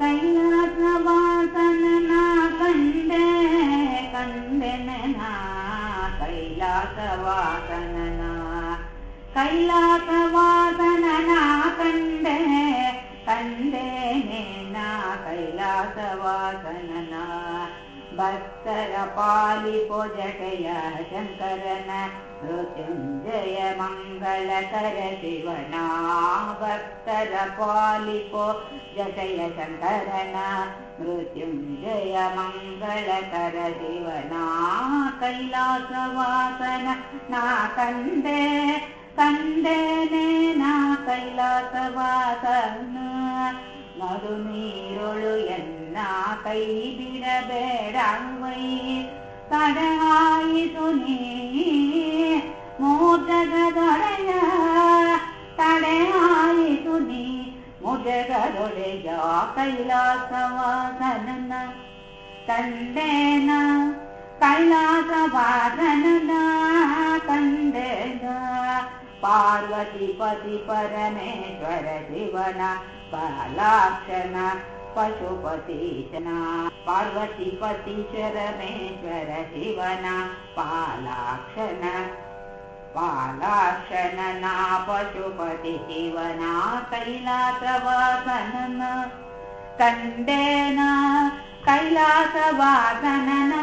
कैलासवासनना कण्डे कण्डनना कैलासवासनना कैलासवासनना कण्डे कण्डेनेना कैलासवासनना भक्तर पालिपो जटय शङ्करन मृत्युञ्जय मङ्गलकर शिवना भक्तर पालिपो जटय शङ्करन मृत्युञ्जय मङ्गलकर शिवना कैलासवासन ना कण्डे कण्डेने ना कैलासवासन। नडुनीरुळु बेडाम्मै तद आयुनि मोदोडना तलयायु ಮುಜಗದೊಡೆಯ मुदगडया ತಂದೇನ तन्ना ತಂದೇನ ಪಾರ್ವತಿ ಪತಿ ಪರಮೇಶ್ವರ ಶಿವನ बहलक्षण पशुपतिशना पालाक्षण पालाक्षणना पशुपति शिवना कैलासवासनन कण्डेन कैलासवासनन कण्डेन कैलासवासनना